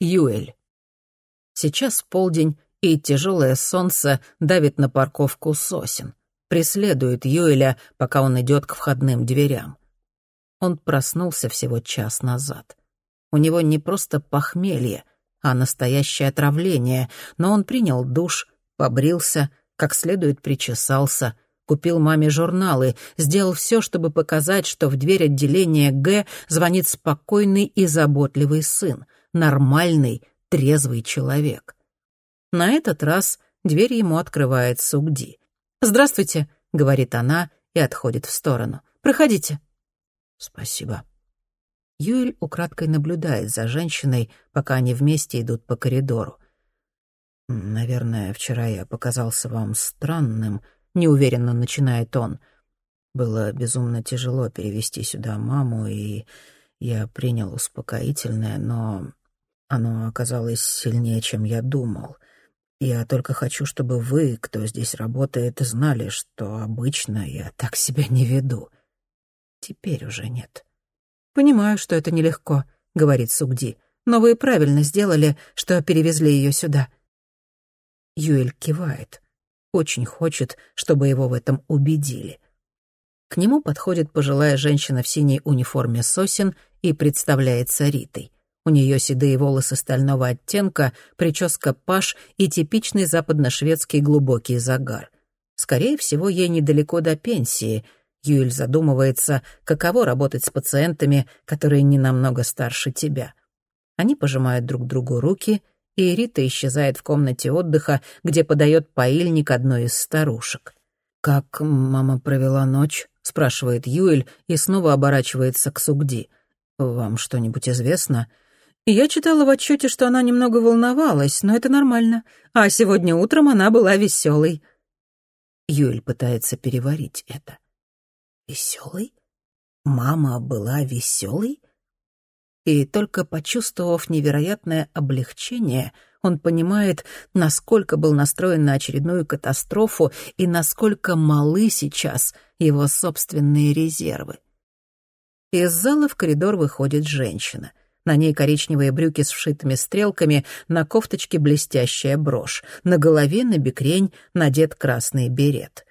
Юэль. Сейчас полдень, и тяжелое солнце давит на парковку сосен. Преследует Юэля, пока он идет к входным дверям. Он проснулся всего час назад. У него не просто похмелье, а настоящее отравление, но он принял душ, побрился, как следует причесался, купил маме журналы, сделал все, чтобы показать, что в дверь отделения Г звонит спокойный и заботливый сын, нормальный, трезвый человек. На этот раз дверь ему открывает Сугди. «Здравствуйте», — говорит она и отходит в сторону. «Проходите». «Спасибо». Юэль украдкой наблюдает за женщиной, пока они вместе идут по коридору. «Наверное, вчера я показался вам странным», — неуверенно начинает он. «Было безумно тяжело перевести сюда маму, и я принял успокоительное, но оно оказалось сильнее, чем я думал. Я только хочу, чтобы вы, кто здесь работает, знали, что обычно я так себя не веду. Теперь уже нет». «Понимаю, что это нелегко», — говорит Сугди. «Но вы правильно сделали, что перевезли ее сюда». Юэль кивает. Очень хочет, чтобы его в этом убедили. К нему подходит пожилая женщина в синей униформе сосен и представляется Ритой. У нее седые волосы стального оттенка, прическа паш и типичный западно-шведский глубокий загар. Скорее всего, ей недалеко до пенсии — Юэль задумывается, каково работать с пациентами, которые не намного старше тебя. Они пожимают друг другу руки, и Рита исчезает в комнате отдыха, где подает поильник одной из старушек. «Как мама провела ночь?» — спрашивает Юэль и снова оборачивается к Сугди. «Вам что-нибудь известно?» «Я читала в отчете, что она немного волновалась, но это нормально. А сегодня утром она была веселой». Юэль пытается переварить это. Веселый? Мама была веселой? И только почувствовав невероятное облегчение, он понимает, насколько был настроен на очередную катастрофу и насколько малы сейчас его собственные резервы. Из зала в коридор выходит женщина. На ней коричневые брюки с вшитыми стрелками, на кофточке блестящая брошь, на голове на бекрень надет красный берет.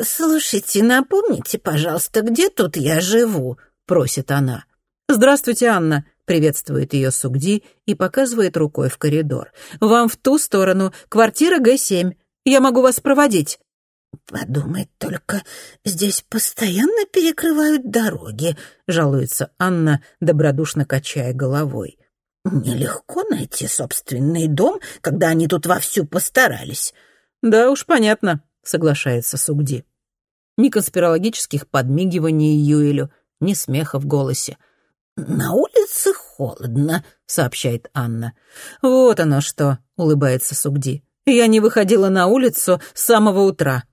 «Слушайте, напомните, пожалуйста, где тут я живу?» — просит она. «Здравствуйте, Анна», — приветствует ее Сугди и показывает рукой в коридор. «Вам в ту сторону, квартира Г-7. Я могу вас проводить». «Подумать только, здесь постоянно перекрывают дороги», — жалуется Анна, добродушно качая головой. «Нелегко найти собственный дом, когда они тут вовсю постарались». «Да уж, понятно», соглашается Сугди. Ни конспирологических подмигиваний Юэлю, ни смеха в голосе. «На улице холодно», — сообщает Анна. «Вот оно что», — улыбается Сугди. «Я не выходила на улицу с самого утра».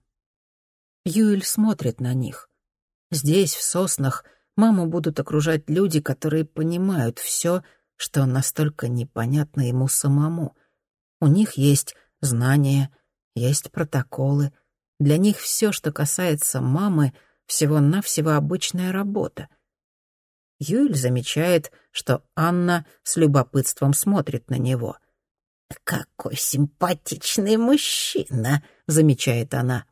Юэль смотрит на них. Здесь, в соснах, маму будут окружать люди, которые понимают все, что настолько непонятно ему самому. У них есть знания, есть протоколы, для них все, что касается мамы, всего-навсего обычная работа. Юль замечает, что Анна с любопытством смотрит на него. «Какой симпатичный мужчина!» — замечает она.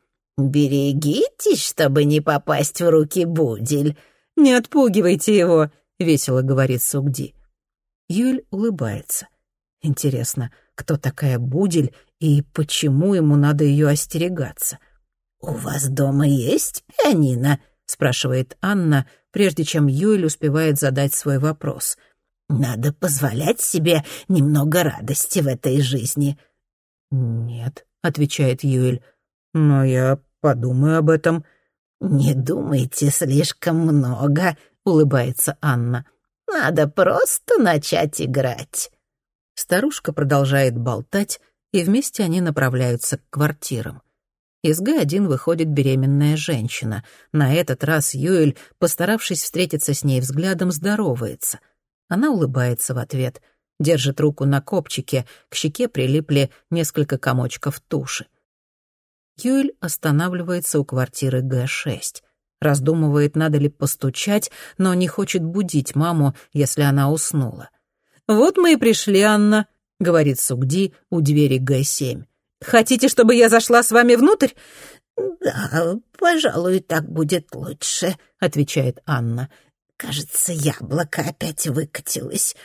«Берегитесь, чтобы не попасть в руки Будель». «Не отпугивайте его», — весело говорит Сугди. Юль улыбается. Интересно, кто такая Будель и почему ему надо ее остерегаться? — «У вас дома есть пианино?» — спрашивает Анна, прежде чем Юэль успевает задать свой вопрос. «Надо позволять себе немного радости в этой жизни». «Нет», — отвечает Юэль, — «но я подумаю об этом». «Не думайте слишком много», — улыбается Анна. «Надо просто начать играть». Старушка продолжает болтать, и вместе они направляются к квартирам. Из Г-1 выходит беременная женщина. На этот раз Юэль, постаравшись встретиться с ней взглядом, здоровается. Она улыбается в ответ, держит руку на копчике, к щеке прилипли несколько комочков туши. Юэль останавливается у квартиры Г-6. Раздумывает, надо ли постучать, но не хочет будить маму, если она уснула. «Вот мы и пришли, Анна», — говорит Сугди у двери Г-7. «Хотите, чтобы я зашла с вами внутрь?» «Да, пожалуй, так будет лучше», — отвечает Анна. «Кажется, яблоко опять выкатилось.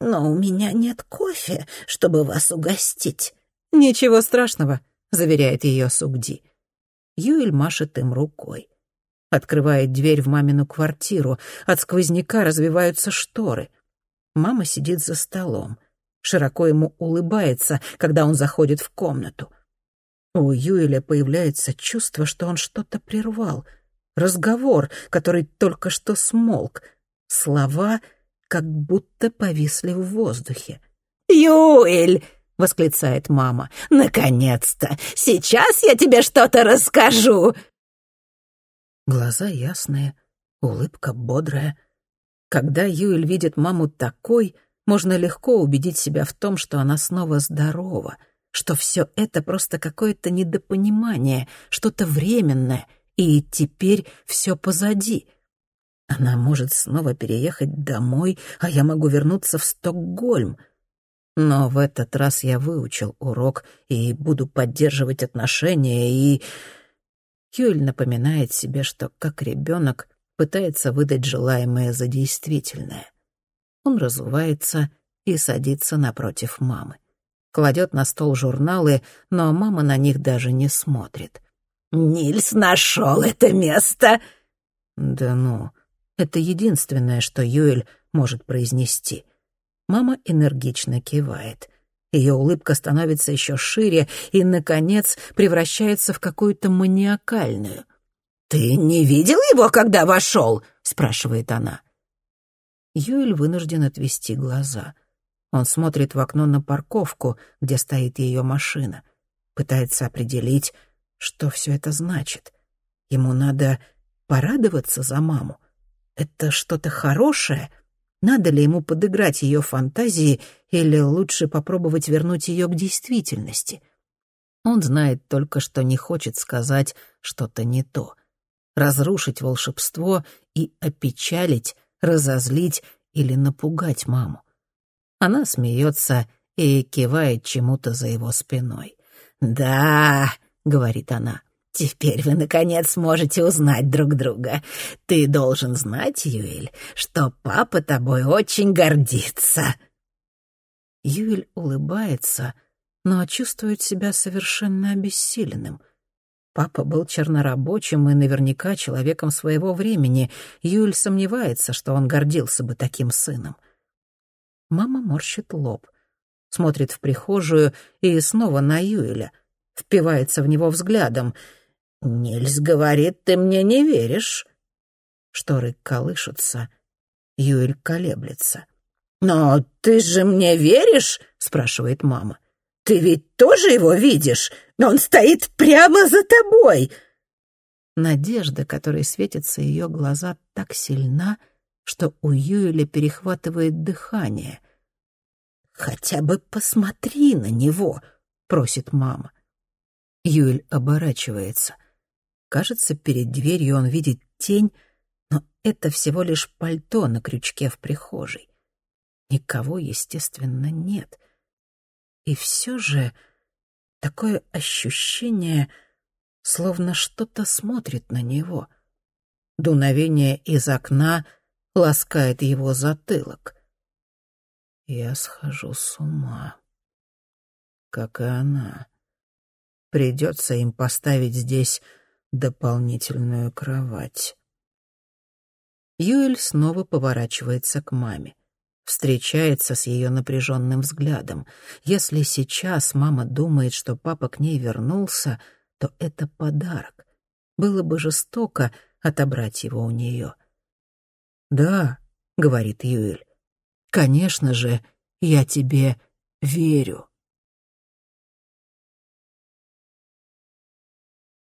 Но у меня нет кофе, чтобы вас угостить». «Ничего страшного», — заверяет ее Сугди. Юэль машет им рукой. Открывает дверь в мамину квартиру. От сквозняка развиваются шторы. Мама сидит за столом. Широко ему улыбается, когда он заходит в комнату. У Юэля появляется чувство, что он что-то прервал. Разговор, который только что смолк. Слова как будто повисли в воздухе. «Юэль!» — восклицает мама. «Наконец-то! Сейчас я тебе что-то расскажу!» Глаза ясные, улыбка бодрая. Когда Юэль видит маму такой, можно легко убедить себя в том, что она снова здорова, что все это просто какое-то недопонимание, что-то временное, и теперь все позади. Она может снова переехать домой, а я могу вернуться в Стокгольм. Но в этот раз я выучил урок и буду поддерживать отношения, и... Юэль напоминает себе, что, как ребенок, пытается выдать желаемое за действительное. Он разувается и садится напротив мамы. Кладет на стол журналы, но мама на них даже не смотрит. «Нильс нашел это место!» «Да ну, это единственное, что Юэль может произнести». Мама энергично кивает. Ее улыбка становится еще шире и, наконец, превращается в какую-то маниакальную. «Ты не видел его, когда вошел?» — спрашивает она. Юэль вынужден отвести глаза. Он смотрит в окно на парковку, где стоит ее машина. Пытается определить, что все это значит. Ему надо порадоваться за маму. Это что-то хорошее? Надо ли ему подыграть ее фантазии или лучше попробовать вернуть ее к действительности? Он знает только, что не хочет сказать что-то не то. Разрушить волшебство и опечалить разозлить или напугать маму. Она смеется и кивает чему-то за его спиной. «Да», — говорит она, — «теперь вы, наконец, можете узнать друг друга. Ты должен знать, Юэль, что папа тобой очень гордится». Юэль улыбается, но чувствует себя совершенно обессиленным — Папа был чернорабочим и наверняка человеком своего времени. Юль сомневается, что он гордился бы таким сыном. Мама морщит лоб, смотрит в прихожую и снова на Юэля, впивается в него взглядом. «Нильс говорит, ты мне не веришь». Шторы колышутся. Юэль колеблется. «Но ты же мне веришь?» — спрашивает мама. Ты ведь тоже его видишь? Он стоит прямо за тобой!» Надежда, которой светятся ее глаза, так сильна, что у Юэля перехватывает дыхание. «Хотя бы посмотри на него», — просит мама. Юэль оборачивается. Кажется, перед дверью он видит тень, но это всего лишь пальто на крючке в прихожей. Никого, естественно, нет. И все же такое ощущение, словно что-то смотрит на него. Дуновение из окна ласкает его затылок. Я схожу с ума. Как и она. Придется им поставить здесь дополнительную кровать. Юэль снова поворачивается к маме встречается с ее напряженным взглядом. Если сейчас мама думает, что папа к ней вернулся, то это подарок. Было бы жестоко отобрать его у нее. «Да», — говорит Юэль, — «конечно же, я тебе верю».